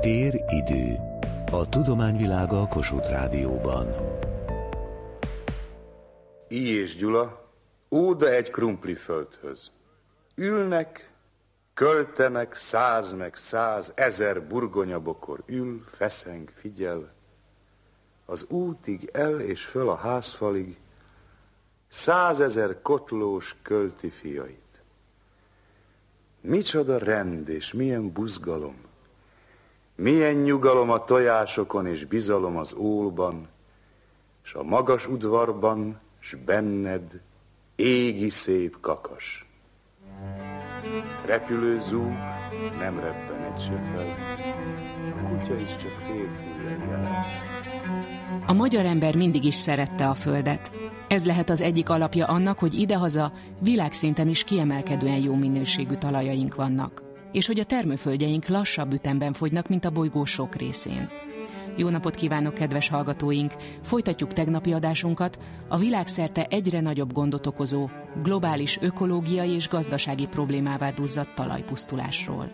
Tér idő. A tudományvilága a Kossuth Rádióban. I és Gyula, óda egy krumpli földhöz. Ülnek, költenek száz meg száz, ezer burgonyabokor ül, feszeng, figyel. Az útig el és föl a házfalig, százezer kotlós költi fiait. Micsoda rend és milyen buzgalom, milyen nyugalom a tojásokon és bizalom az ólban, s a magas udvarban, s benned égi szép kakas. Repülő zúg, nem rebben egy se fel, a kutya is csak félfüllel jelen. A magyar ember mindig is szerette a földet. Ez lehet az egyik alapja annak, hogy idehaza világszinten is kiemelkedően jó minőségű talajaink vannak, és hogy a termőföldjeink lassabb ütemben fogynak, mint a bolygó sok részén. Jó napot kívánok, kedves hallgatóink! Folytatjuk tegnapi adásunkat a világszerte egyre nagyobb gondot okozó, globális ökológiai és gazdasági problémává duzzadt talajpusztulásról.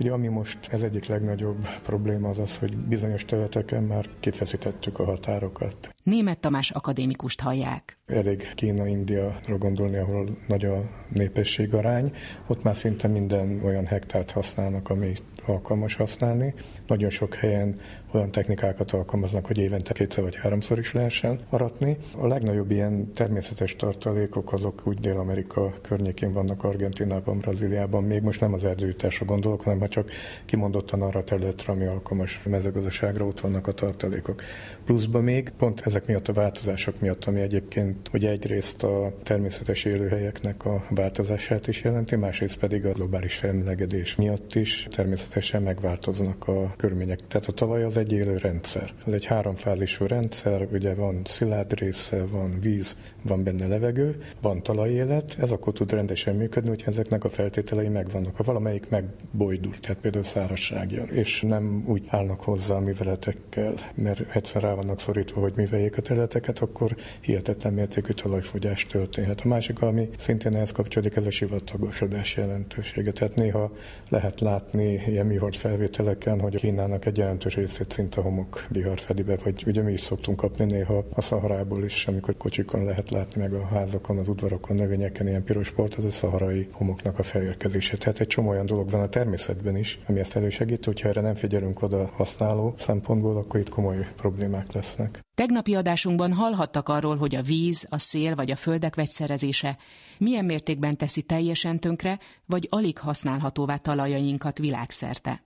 Ugye ami most ez egyik legnagyobb probléma az az, hogy bizonyos területeken már kifeszítettük a határokat. Német Tamás akadémikust hallják. Elég Kína, India gondolni, ahol nagy a népesség arány. Ott már szinte minden olyan hektárt használnak, ami alkalmas használni. Nagyon sok helyen olyan technikákat alkalmaznak, hogy évente kétszer vagy háromszor is lehessen aratni. A legnagyobb ilyen természetes tartalékok azok úgy Dél-Amerika környékén vannak, Argentinában, Brazíliában. Még most nem az erdőításra gondolok, hanem ha csak kimondottan arra a területre, ami alkalmas mezőgazdaságra, ott vannak a tartalékok. Pluszban még pont ezek miatt a változások miatt, ami egyébként, hogy egyrészt a természetes élőhelyeknek a változását is jelenti, másrészt pedig a globális felmelegedés miatt is természetesen megváltoznak a körülmények. Tehát a talaj az egy élő rendszer. Ez egy háromfázisú rendszer, ugye van szilárd része, van víz, van benne levegő, van talajélet, ez akkor tud rendesen működni, hogy ezeknek a feltételei megvannak. Ha valamelyik megbojdul, tehát például szárazság jön, és nem úgy állnak hozzá a műveletekkel, mert egyszer rá vannak szorítva, hogy műveljék a területeket, akkor hihetetlen mértékű talajfogyás történhet. A másik, ami szintén ehhez kapcsolódik, ez a sivatagosodás jelentősége. Tehát néha lehet látni ilyen műhold felvételeken, hogy Kínának egy jelentős részét szinte homok vihar fedi be, vagy ugye mi is szoktunk kapni néha a szaharából is, amikor kocsikon lehet látni meg a házakon, az udvarokon, növényeken ilyen piros port, az a szaharai homoknak a felérkezése. Tehát egy csomó olyan dolog van a természetben is, ami ezt elősegít, hogyha erre nem figyelünk oda használó szempontból, akkor itt komoly problémák lesznek. Tegnapi adásunkban hallhattak arról, hogy a víz, a szél vagy a földek vegyszerezése milyen mértékben teszi teljesen tönkre, vagy alig használhatóvá talajainkat világszerte.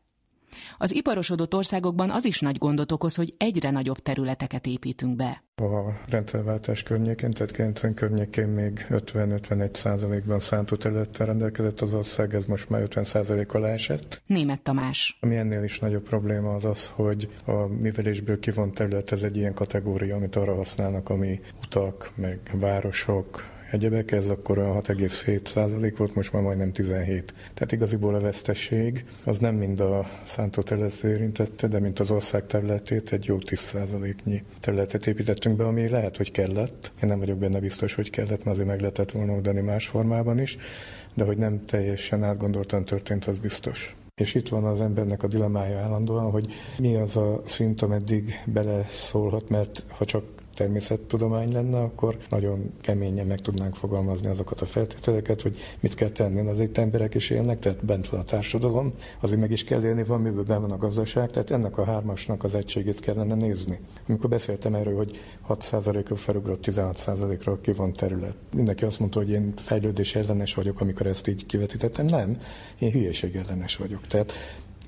Az iparosodott országokban az is nagy gondot okoz, hogy egyre nagyobb területeket építünk be. A rendszerváltás környékén, tehát 90 környékén még 50-51 százalékban szántó területtel rendelkezett az ország, ez most már 50 százalék alá esett. Német Tamás. Ami ennél is nagyobb probléma az az, hogy a művelésből kivont terület ez egy ilyen kategória, amit arra használnak, ami utak, meg városok, egyebek, ez akkor a 6,7 százalék volt, most már majdnem 17. Tehát igaziból a vesztesség az nem mind a szántó területet érintette, de mint az ország területét egy jó 10 százaléknyi területet építettünk be, ami lehet, hogy kellett. Én nem vagyok benne biztos, hogy kellett, mert azért meg lehetett volna oldani más formában is, de hogy nem teljesen átgondoltan történt, az biztos. És itt van az embernek a dilemája állandóan, hogy mi az a szint, ameddig beleszólhat, mert ha csak természettudomány lenne, akkor nagyon keményen meg tudnánk fogalmazni azokat a feltételeket, hogy mit kell tenni. Az itt emberek is élnek, tehát bent van a társadalom, azért meg is kell élni, van miből benne van a gazdaság, tehát ennek a hármasnak az egységét kellene nézni. Amikor beszéltem erről, hogy 6%-ról felugrott 16%-ra kivont terület, mindenki azt mondta, hogy én fejlődés ellenes vagyok, amikor ezt így kivetítettem. Nem, én hülyeség ellenes vagyok. Tehát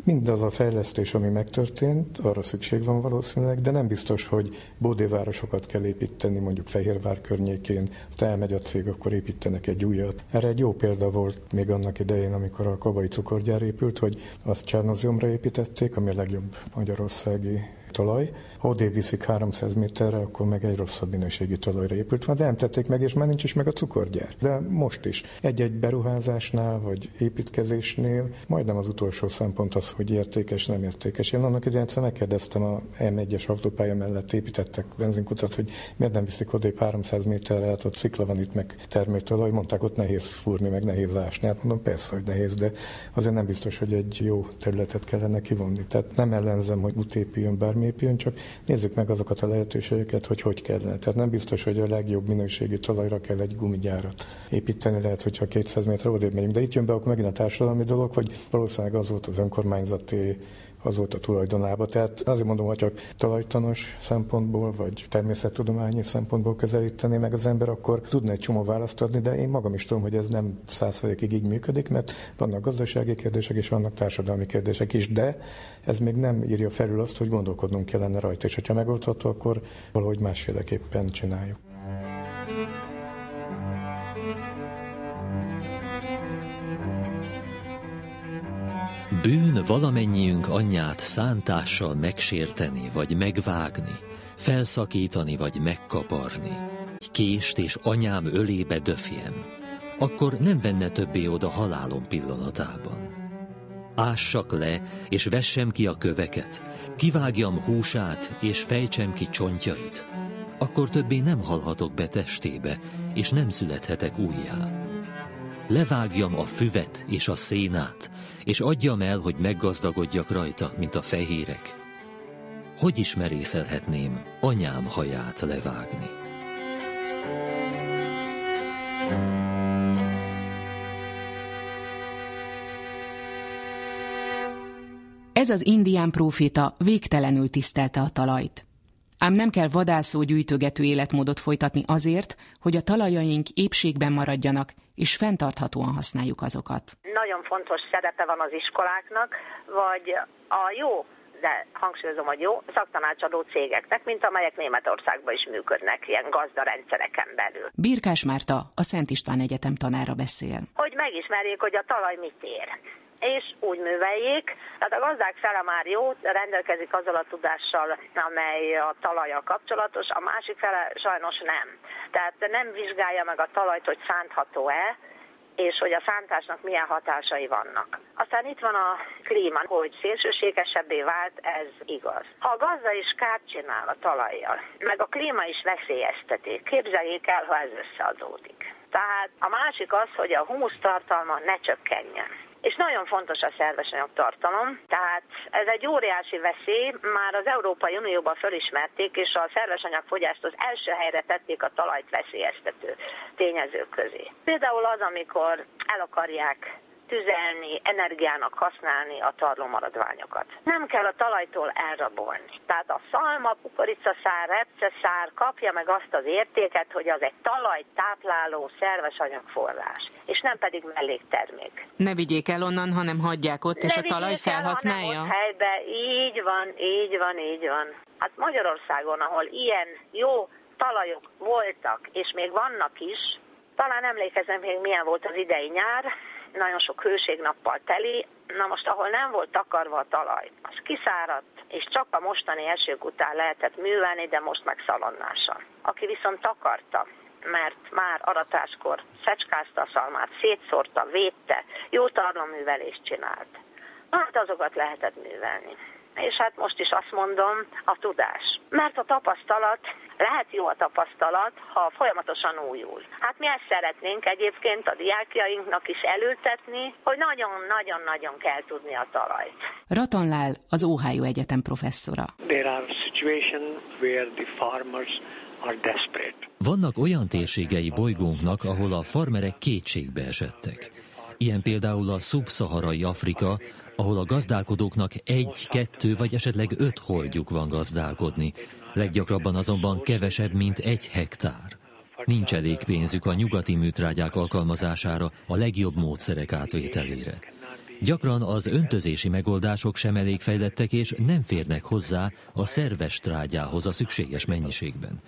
Mindaz a fejlesztés, ami megtörtént, arra szükség van valószínűleg, de nem biztos, hogy bódévárosokat kell építeni, mondjuk Fehérvár környékén, ha elmegy a cég, akkor építenek egy újat. Erre egy jó példa volt még annak idején, amikor a Kabai cukorgyár épült, hogy azt Csernozjomra építették, ami a legjobb magyarországi talaj. Odébb viszik 300 méterre, akkor meg egy rosszabb minőségű talajra épült van, de nem tették meg, és már nincs is meg a cukorgyár. De most is. Egy-egy beruházásnál, vagy építkezésnél majdnem az utolsó szempont az, hogy értékes, nem értékes. Én annak idején megkérdeztem a M1-es autópálya mellett építettek benzinkutat, hogy miért nem viszik odébb 300 méterre, hát ott szikla van itt meg termőtalaj, mondták, ott nehéz fúrni, meg nehéz ásni. Hát mondom, persze, hogy nehéz, de azért nem biztos, hogy egy jó területet kellene kivonni. Tehát nem ellenzem, hogy út épüljön, bármi épüljön, csak nézzük meg azokat a lehetőségeket, hogy hogy kellene. Tehát nem biztos, hogy a legjobb minőségű talajra kell egy gumigyárat építeni, lehet, hogyha 200 méter odébb megyünk. De itt jön be akkor megint a társadalmi dolog, hogy valószínűleg az volt az önkormányzati az volt a tulajdonába. Tehát azért mondom, hogy csak talajtanos szempontból, vagy természettudományi szempontból közelíteni meg az ember, akkor tudna egy csomó választ adni, de én magam is tudom, hogy ez nem százszerzékig így működik, mert vannak gazdasági kérdések és vannak társadalmi kérdések is, de ez még nem írja felül azt, hogy gondolkodnunk kellene rajta, és hogyha megoldható, akkor valahogy másféleképpen csináljuk. Bűn valamennyiünk anyját szántással megsérteni, vagy megvágni, felszakítani, vagy megkaparni. Egy kést és anyám ölébe döfjem, akkor nem venne többé oda halálom pillanatában. Ássak le, és vessem ki a köveket, kivágjam húsát, és fejtsem ki csontjait, akkor többé nem halhatok be testébe, és nem születhetek újjá levágjam a füvet és a szénát, és adjam el, hogy meggazdagodjak rajta, mint a fehérek. Hogy is merészelhetném anyám haját levágni? Ez az indián próféta végtelenül tisztelte a talajt. Ám nem kell vadászó gyűjtögető életmódot folytatni azért, hogy a talajaink épségben maradjanak, és fenntarthatóan használjuk azokat. Nagyon fontos szerepe van az iskoláknak, vagy a jó de hangsúlyozom, hogy jó, szaktanácsadó cégeknek, mint amelyek Németországban is működnek ilyen gazdarendszereken belül. Birkás Márta, a Szent István Egyetem tanára beszél. Hogy megismerjék, hogy a talaj mit ér és úgy műveljék. Tehát a gazdák fele már jó, rendelkezik azzal a tudással, amely a talajjal kapcsolatos, a másik fele sajnos nem. Tehát nem vizsgálja meg a talajt, hogy szántható-e, és hogy a szántásnak milyen hatásai vannak. Aztán itt van a klíma, hogy szélsőségesebbé vált, ez igaz. Ha a gazda is kárt csinál a talajjal, meg a klíma is veszélyezteti, képzeljék el, ha ez összeadódik. Tehát a másik az, hogy a humusz tartalma ne csökkenjen. És nagyon fontos a szerves anyagtartalom, tehát ez egy óriási veszély, már az Európai Unióban fölismerték, és a szerves anyagfogyást az első helyre tették a talajt veszélyeztető tényezők közé. Például az, amikor el akarják tüzelni, energiának használni a tarlómaradványokat. Nem kell a talajtól elrabolni. Tehát a szalma, kukoricaszár, repceszár kapja meg azt az értéket, hogy az egy talaj tápláló szerves anyagforrás, és nem pedig melléktermék. Ne vigyék el onnan, hanem hagyják ott, ne és a talaj felhasználja? El, helybe. Így van, így van, így van. Hát Magyarországon, ahol ilyen jó talajok voltak, és még vannak is, talán emlékezem még milyen volt az idei nyár, nagyon sok hőségnappal teli, na most ahol nem volt takarva a talaj, az kiszáradt, és csak a mostani esők után lehetett művelni, de most meg szalonnásan. Aki viszont takarta, mert már aratáskor szecskázta a szalmát, szétszórta, védte, jó tarloművelést csinált. Hát azokat lehetett művelni. És hát most is azt mondom, a tudás. Mert a tapasztalat, lehet jó a tapasztalat, ha folyamatosan újul. Hát mi ezt szeretnénk egyébként a diákjainknak is elültetni, hogy nagyon-nagyon-nagyon kell tudni a talajt. Ratonlál az Ohio Egyetem professzora. There are situations where the farmers are desperate. Vannak olyan térségei bolygónknak, ahol a farmerek kétségbe esettek. Ilyen például a szubszaharai Afrika, ahol a gazdálkodóknak egy, kettő vagy esetleg öt holdjuk van gazdálkodni, leggyakrabban azonban kevesebb, mint egy hektár. Nincs elég pénzük a nyugati műtrágyák alkalmazására, a legjobb módszerek átvételére. Gyakran az öntözési megoldások sem elég fejlettek, és nem férnek hozzá a szerves trágyához a szükséges mennyiségben.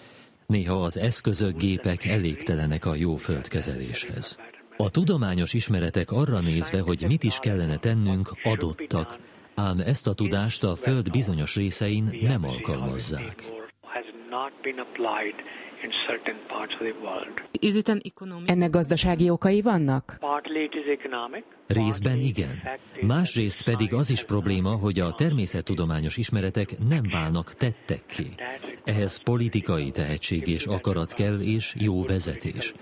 Néha az eszközök, gépek elégtelenek a jó földkezeléshez. A tudományos ismeretek arra nézve, hogy mit is kellene tennünk, adottak, Ám ezt a tudást a Föld bizonyos részein nem alkalmazzák. Ennek gazdasági okai vannak? Részben igen. Másrészt pedig az is probléma, hogy a természettudományos ismeretek nem válnak tettekké. Ehhez politikai tehetség és akarat kell, és jó vezetés.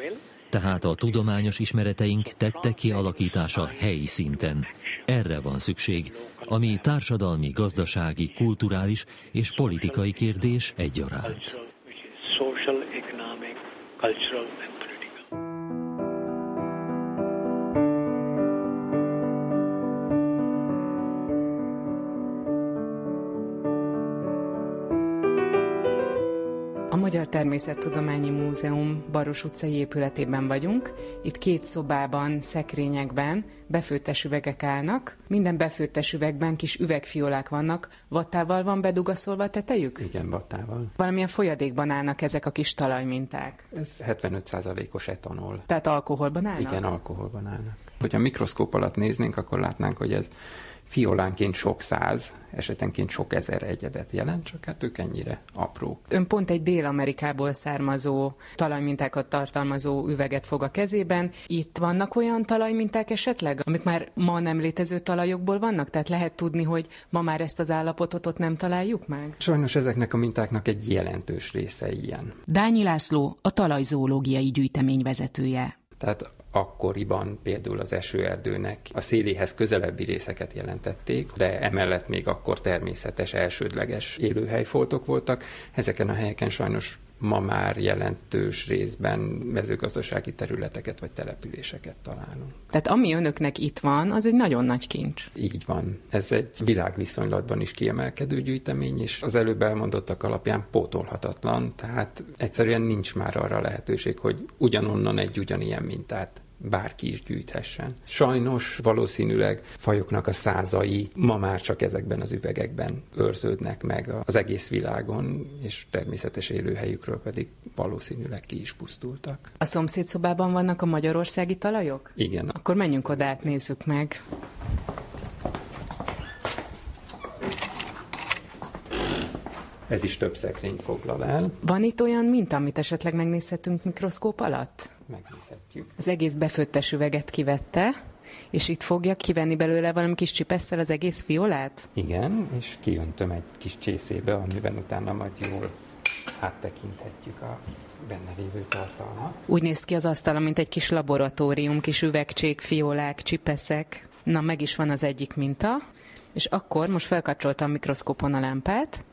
Tehát a tudományos ismereteink tettek kialakítása helyi szinten. Erre van szükség, ami társadalmi, gazdasági, kulturális és politikai kérdés egyaránt. Magyar Természettudományi Múzeum Baros utcai épületében vagyunk. Itt két szobában, szekrényekben befőttes üvegek állnak. Minden befőttes üvegben kis üvegfiolák vannak. Vattával van bedugaszolva a tetejük? Igen, vattával. Valamilyen folyadékban állnak ezek a kis talajminták? Ez 75%-os etanol. Tehát alkoholban állnak? Igen, alkoholban állnak. Hogyha mikroszkóp alatt néznénk, akkor látnánk, hogy ez fiolánként sok száz, esetenként sok ezer egyedet jelent, csak hát ők ennyire apró. Ön pont egy Dél-Amerikából származó talajmintákat tartalmazó üveget fog a kezében. Itt vannak olyan talajminták esetleg, amik már ma nem létező talajokból vannak? Tehát lehet tudni, hogy ma már ezt az állapotot ott nem találjuk meg? Sajnos ezeknek a mintáknak egy jelentős része ilyen. Dányi László a talajzoológiai gyűjtemény vezetője. Tehát akkoriban például az esőerdőnek a széléhez közelebbi részeket jelentették, de emellett még akkor természetes, elsődleges élőhelyfoltok voltak. Ezeken a helyeken sajnos ma már jelentős részben mezőgazdasági területeket vagy településeket találunk. Tehát ami önöknek itt van, az egy nagyon nagy kincs. Így van. Ez egy világviszonylatban is kiemelkedő gyűjtemény, és az előbb elmondottak alapján pótolhatatlan, tehát egyszerűen nincs már arra lehetőség, hogy ugyanonnan egy ugyanilyen mintát bárki is gyűjthessen. Sajnos valószínűleg fajoknak a százai ma már csak ezekben az üvegekben őrződnek meg az egész világon, és természetes élőhelyükről pedig valószínűleg ki is pusztultak. A szomszédszobában vannak a magyarországi talajok? Igen. Akkor menjünk oda, át nézzük meg. Ez is több szekrényt foglal el. Van itt olyan mint, amit esetleg megnézhetünk mikroszkóp alatt? Megnézhetjük. Az egész befőttes üveget kivette, és itt fogja kivenni belőle valami kis csipesszel az egész fiolát? Igen, és kiöntöm egy kis csészébe, amiben utána majd jól áttekinthetjük a benne lévő tartalmat. Úgy néz ki az asztal, mint egy kis laboratórium, kis üvegcsék, fiolák, csipeszek. Na, meg is van az egyik minta, és akkor most felkapcsoltam a mikroszkópon a lámpát,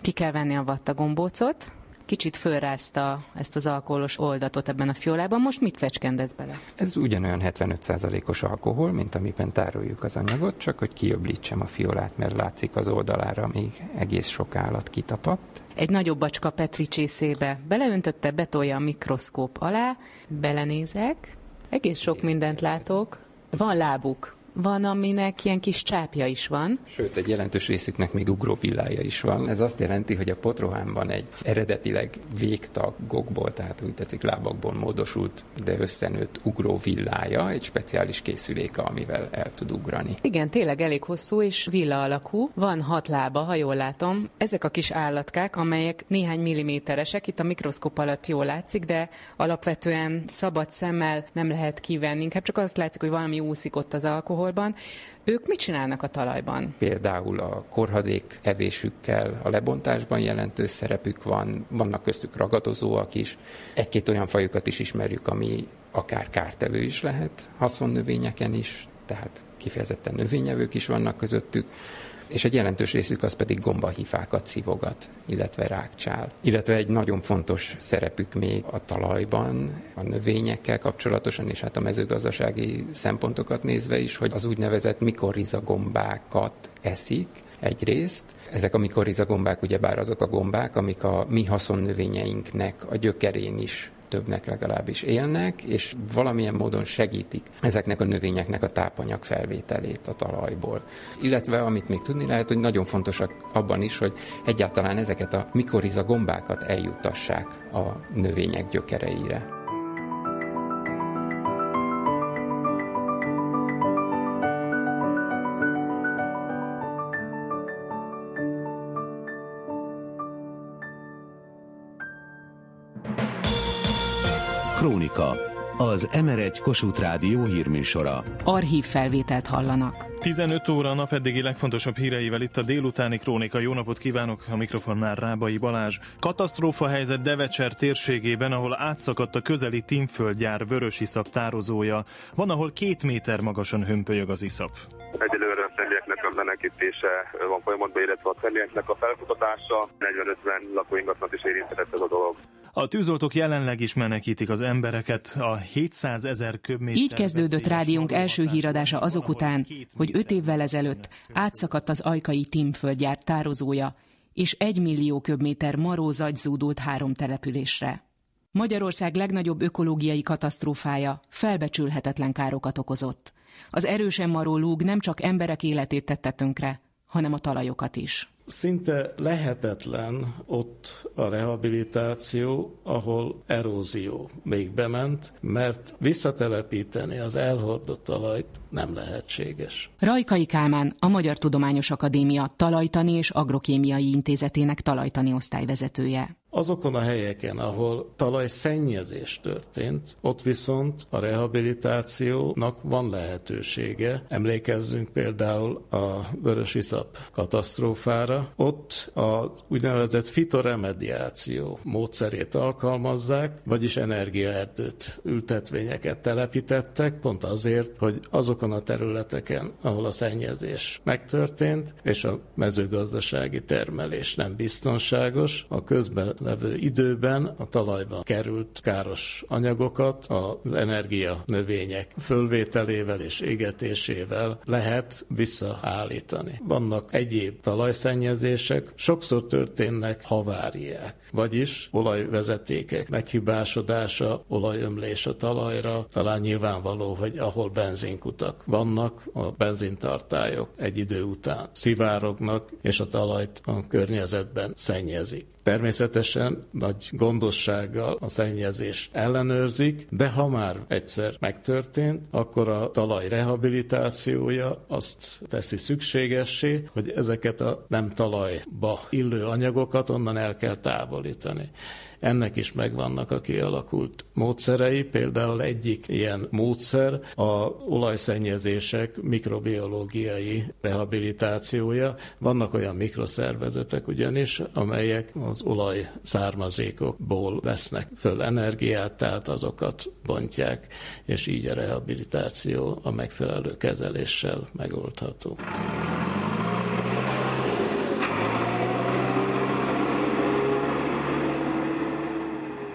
ki kell venni a vattagombócot, kicsit fölrázta ezt az alkoholos oldatot ebben a fiolában. Most mit fecskendez bele? Ez ugyanolyan 75%-os alkohol, mint amiben tároljuk az anyagot, csak hogy kiöblítsem a fiolát, mert látszik az oldalára még egész sok állat kitapadt. Egy nagyobb bacska Petri csészébe beleöntötte, betolja a mikroszkóp alá, belenézek, egész sok mindent látok. Van lábuk, van, aminek ilyen kis csápja is van. Sőt, egy jelentős részüknek még ugróvillája is van. Ez azt jelenti, hogy a potrohánban egy eredetileg végtagokból, tehát úgy tetszik lábakból módosult, de összenőtt ugróvillája, egy speciális készüléke, amivel el tud ugrani. Igen, tényleg elég hosszú és villa alakú. Van hat lába, ha jól látom. Ezek a kis állatkák, amelyek néhány milliméteresek, itt a mikroszkop alatt jól látszik, de alapvetően szabad szemmel nem lehet kivenni. Inkább csak azt látszik, hogy valami úszik ott az alkohol alkoholban. Ők mit csinálnak a talajban? Például a korhadék evésükkel, a lebontásban jelentős szerepük van, vannak köztük ragadozóak is. Egy-két olyan fajukat is ismerjük, ami akár kártevő is lehet, haszonnövényeken is, tehát kifejezetten növényevők is vannak közöttük és egy jelentős részük az pedig gombahifákat szívogat, illetve rákcsál. Illetve egy nagyon fontos szerepük még a talajban, a növényekkel kapcsolatosan, és hát a mezőgazdasági szempontokat nézve is, hogy az úgynevezett mikorizagombákat eszik, egyrészt. Ezek a mikorizagombák ugyebár azok a gombák, amik a mi haszonnövényeinknek a gyökerén is többnek legalábbis élnek, és valamilyen módon segítik ezeknek a növényeknek a tápanyag felvételét a talajból. Illetve amit még tudni lehet, hogy nagyon fontosak abban is, hogy egyáltalán ezeket a mikoriza gombákat eljuttassák a növények gyökereire. Krónika. Az Emer1 Kossuth Rádió hírműsora. Archív felvételt hallanak. 15 óra a nap eddigi legfontosabb híreivel itt a délutáni krónika. Jó napot kívánok, a mikrofonnál Rábai Balázs. Katasztrófa helyzet Devecser térségében, ahol átszakadt a közeli Timföldgyár vörös iszap tározója. Van, ahol két méter magasan hömpölyög az iszap. Egyelőre a személyeknek a menekítése van folyamatban, illetve a személyeknek a felkutatása. 40-50 lakóingatlanat is érintett ez a dolog. A tűzoltók jelenleg is menekítik az embereket a 700 ezer köbméter... Így kezdődött rádiónk első híradása azok után, hogy öt évvel ezelőtt átszakadt az ajkai Timföldgyár tározója, és egy millió köbméter maró zagy zúdult három településre. Magyarország legnagyobb ökológiai katasztrófája felbecsülhetetlen károkat okozott. Az erősen maró lúg nem csak emberek életét tette tönkre, hanem a talajokat is. Szinte lehetetlen ott a rehabilitáció, ahol erózió még bement, mert visszatelepíteni az elhordott talajt nem lehetséges. Rajkai Kálmán, a Magyar Tudományos Akadémia Talajtani és Agrokémiai Intézetének talajtani osztályvezetője. Azokon a helyeken, ahol talajszennyezés történt, ott viszont a rehabilitációnak van lehetősége. Emlékezzünk például a vörösiszap katasztrófára. Ott a úgynevezett fitoremediáció módszerét alkalmazzák, vagyis energiaerdőt, ültetvényeket telepítettek, pont azért, hogy azokon a területeken, ahol a szennyezés megtörtént, és a mezőgazdasági termelés nem biztonságos, a közben levő időben a talajba került káros anyagokat az energia növények fölvételével és égetésével lehet visszaállítani. Vannak egyéb talajszennyezések, sokszor történnek haváriák, vagyis olajvezetékek meghibásodása, olajömlés a talajra, talán nyilvánvaló, hogy ahol benzinkutak vannak, a benzintartályok egy idő után szivárognak, és a talajt a környezetben szennyezik. Természetesen nagy gondossággal a szennyezés ellenőrzik, de ha már egyszer megtörtént, akkor a talaj rehabilitációja azt teszi szükségessé, hogy ezeket a nem talajba illő anyagokat onnan el kell távolítani. Ennek is megvannak a kialakult módszerei, például egyik ilyen módszer a olajszennyezések mikrobiológiai rehabilitációja. Vannak olyan mikroszervezetek ugyanis, amelyek az olaj származékokból vesznek föl energiát, tehát azokat bontják, és így a rehabilitáció a megfelelő kezeléssel megoldható.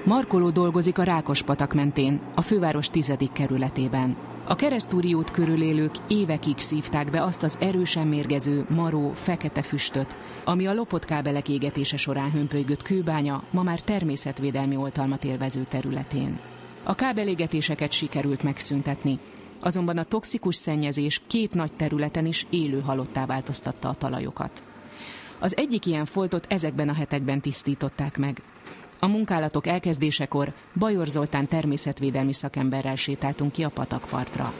Markoló dolgozik a Rákospatak mentén, a főváros tizedik kerületében. A keresztúri út körül élők évekig szívták be azt az erősen mérgező, maró, fekete füstöt, ami a lopott kábelek égetése során hömpölygött kőbánya, ma már természetvédelmi oltalmat élvező területén. A kábelégetéseket sikerült megszüntetni, azonban a toxikus szennyezés két nagy területen is élő halottá változtatta a talajokat. Az egyik ilyen foltot ezekben a hetekben tisztították meg, a munkálatok elkezdésekor Bajor Zoltán természetvédelmi szakemberrel sétáltunk ki a patakpartra.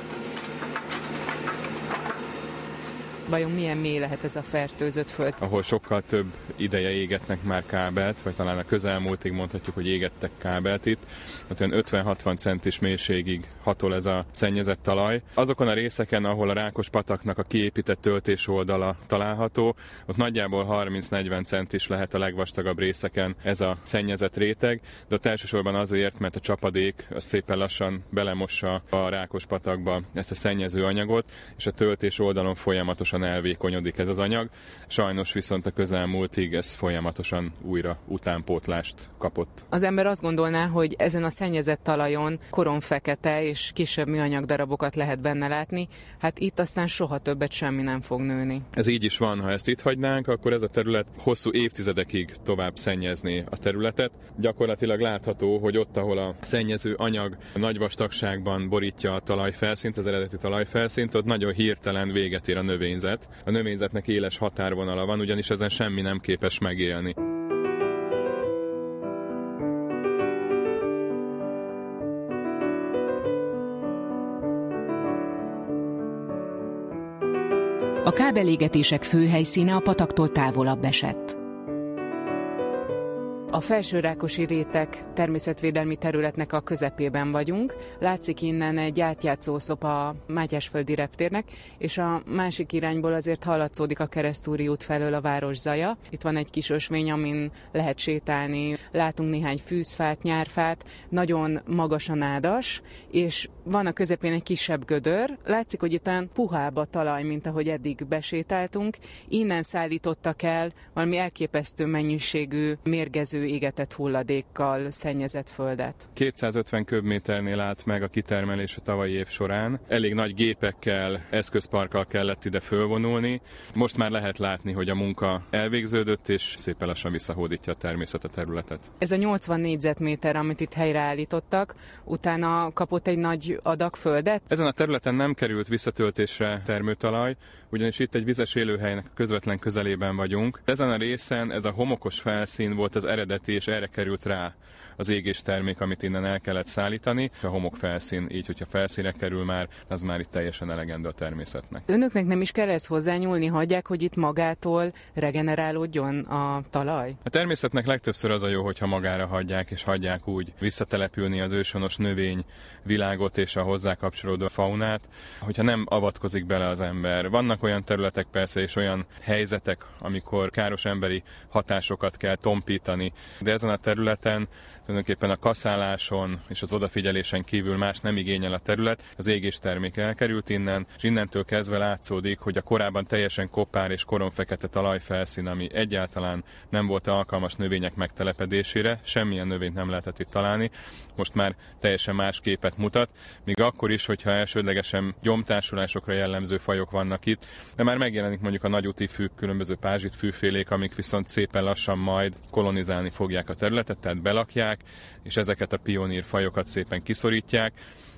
Vajon milyen mély lehet ez a fertőzött föld? Ahol sokkal több ideje égetnek már kábelt, vagy talán a közelmúltig mondhatjuk, hogy égettek kábelt itt. Ott olyan 50-60 centis mélységig hatol ez a szennyezett talaj. Azokon a részeken, ahol a Rákos pataknak a kiépített töltés oldala található, ott nagyjából 30-40 centis lehet a legvastagabb részeken ez a szennyezett réteg, de ott elsősorban azért, mert a csapadék az szépen lassan belemossa a Rákos patakba ezt a szennyező anyagot, és a töltés oldalon folyamatosan folyamatosan elvékonyodik ez az anyag. Sajnos viszont a közelmúltig ez folyamatosan újra utánpótlást kapott. Az ember azt gondolná, hogy ezen a szennyezett talajon koron fekete és kisebb műanyag darabokat lehet benne látni, hát itt aztán soha többet semmi nem fog nőni. Ez így is van, ha ezt itt hagynánk, akkor ez a terület hosszú évtizedekig tovább szennyezné a területet. Gyakorlatilag látható, hogy ott, ahol a szennyező anyag nagy vastagságban borítja a talajfelszínt, az eredeti talajfelszínt, ott nagyon hirtelen véget ér a növényzet növényzet. A növényzetnek éles határvonala van, ugyanis ezen semmi nem képes megélni. A kábelégetések fő helyszíne a pataktól távolabb esett. A felső Rákosi rétek természetvédelmi területnek a közepében vagyunk. Látszik innen egy átjátszó oszlop a Mátyásföldi reptérnek, és a másik irányból azért hallatszódik a keresztúri út felől a város zaja. Itt van egy kis ösvény, amin lehet sétálni. Látunk néhány fűzfát, nyárfát, nagyon magas a nádas, és van a közepén egy kisebb gödör. Látszik, hogy itt olyan puhább a talaj, mint ahogy eddig besétáltunk. Innen szállítottak el valami elképesztő mennyiségű mérgező égetett hulladékkal szennyezett földet. 250 köbméternél állt meg a kitermelés a tavalyi év során. Elég nagy gépekkel, eszközparkkal kellett ide fölvonulni. Most már lehet látni, hogy a munka elvégződött, és szépen lassan visszahódítja a természet a területet. Ez a 80 négyzetméter, amit itt helyreállítottak, utána kapott egy nagy adag földet. Ezen a területen nem került visszatöltésre termőtalaj, ugyanis itt egy vizes élőhelynek közvetlen közelében vagyunk. Ezen a részen ez a homokos felszín volt az eredeti, és erre került rá az égés termék, amit innen el kellett szállítani. A homok felszín, így hogyha felszínre kerül már, az már itt teljesen elegendő a természetnek. Önöknek nem is kell ezt hozzányúlni, hagyják, hogy itt magától regenerálódjon a talaj? A természetnek legtöbbször az a jó, hogyha magára hagyják, és hagyják úgy visszatelepülni az ősonos növény világot és a hozzá kapcsolódó faunát, hogyha nem avatkozik bele az ember. Vannak olyan területek persze, és olyan helyzetek, amikor káros emberi hatásokat kell tompítani, de ezen a területen tulajdonképpen a kaszáláson és az odafigyelésen kívül más nem igényel a terület, az égés termék elkerült innen, és innentől kezdve látszódik, hogy a korábban teljesen kopár és koronfekete talajfelszín, ami egyáltalán nem volt alkalmas növények megtelepedésére, semmilyen növényt nem lehetett itt találni, most már teljesen más képet mutat, míg akkor is, hogyha elsődlegesen gyomtársulásokra jellemző fajok vannak itt, de már megjelenik mondjuk a nagyúti fűk, különböző pázsit fűfélék, amik viszont szépen lassan majd kolonizálni fogják a területet, tehát belakják, és ezeket a pionír fajokat szépen kiszorítják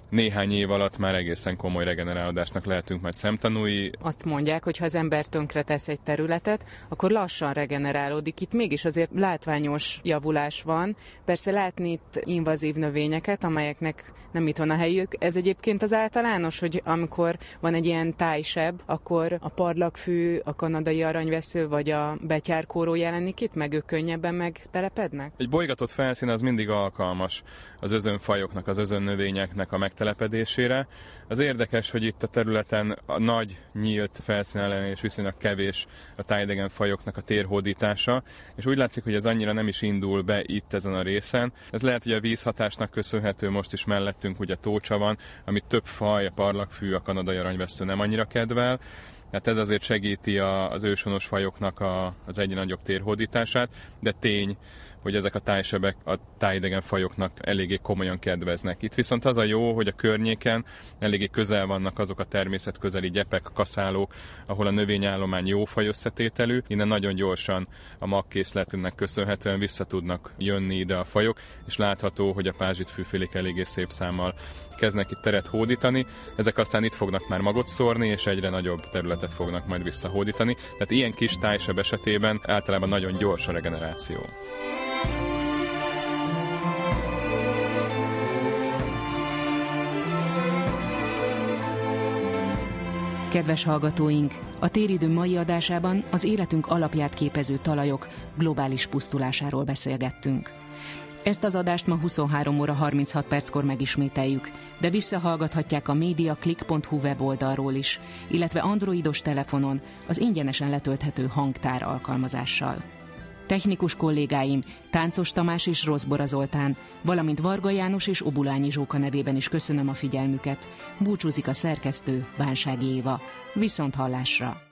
néhány év alatt már egészen komoly regenerálódásnak lehetünk majd szemtanúi. Azt mondják, hogy ha az ember tönkre tesz egy területet, akkor lassan regenerálódik. Itt mégis azért látványos javulás van. Persze látni itt invazív növényeket, amelyeknek nem itt van a helyük. Ez egyébként az általános, hogy amikor van egy ilyen tájseb, akkor a parlagfű, a kanadai aranyvesző vagy a betyárkóró jelenik itt, meg ők könnyebben megtelepednek? Egy bolygatott felszín az mindig alkalmas az özönfajoknak, az özönnövényeknek a meg megtelepedésére. Az érdekes, hogy itt a területen a nagy nyílt felszín ellen és viszonylag kevés a tájdegen fajoknak a térhódítása, és úgy látszik, hogy ez annyira nem is indul be itt ezen a részen. Ez lehet, hogy a vízhatásnak köszönhető, most is mellettünk ugye tócsa van, amit több faj, a parlagfű, a kanadai aranyvesző nem annyira kedvel, tehát ez azért segíti az ősonos fajoknak a, az egyre nagyobb térhódítását, de tény, hogy ezek a tájsebek a tájidegen fajoknak eléggé komolyan kedveznek. Itt viszont az a jó, hogy a környéken eléggé közel vannak azok a természetközeli gyepek, kaszálók, ahol a növényállomány jó faj összetételű, innen nagyon gyorsan a magkészletünknek köszönhetően vissza tudnak jönni ide a fajok, és látható, hogy a pázsitfűfélék eléggé szép számmal kezdnek itt teret hódítani, ezek aztán itt fognak már magot szórni, és egyre nagyobb területet fognak majd visszahódítani. Tehát ilyen kis tájseb esetében általában nagyon gyors a regeneráció. Kedves hallgatóink! A téridő mai adásában az életünk alapját képező talajok globális pusztulásáról beszélgettünk. Ezt az adást ma 23 óra 36 perckor megismételjük, de visszahallgathatják a mediaclick.hu weboldalról is, illetve androidos telefonon az ingyenesen letölthető hangtár alkalmazással. Technikus kollégáim Táncos Tamás és Roszbora Zoltán, valamint Varga János és Obulányi Zsóka nevében is köszönöm a figyelmüket. Búcsúzik a szerkesztő Bánsági Éva. Viszont hallásra!